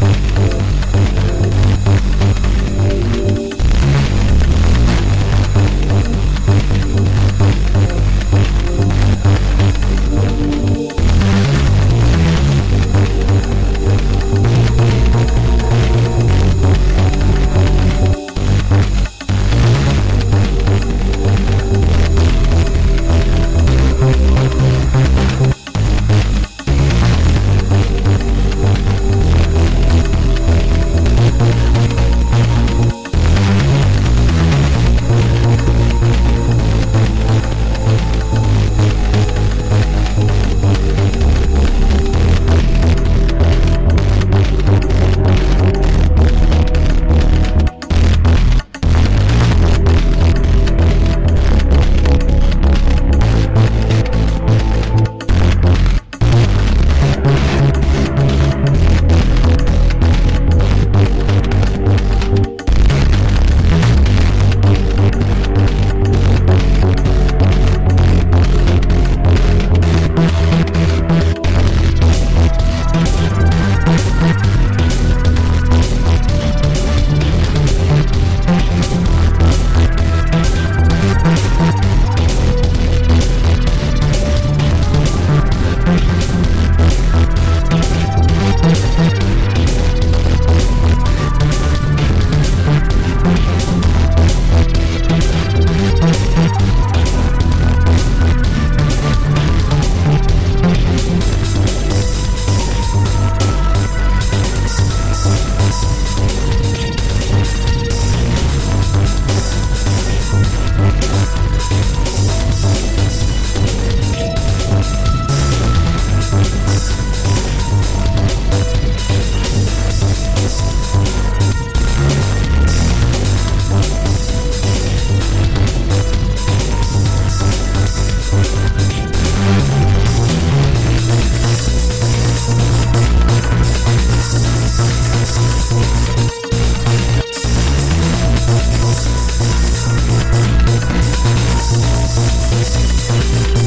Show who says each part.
Speaker 1: Thank ます。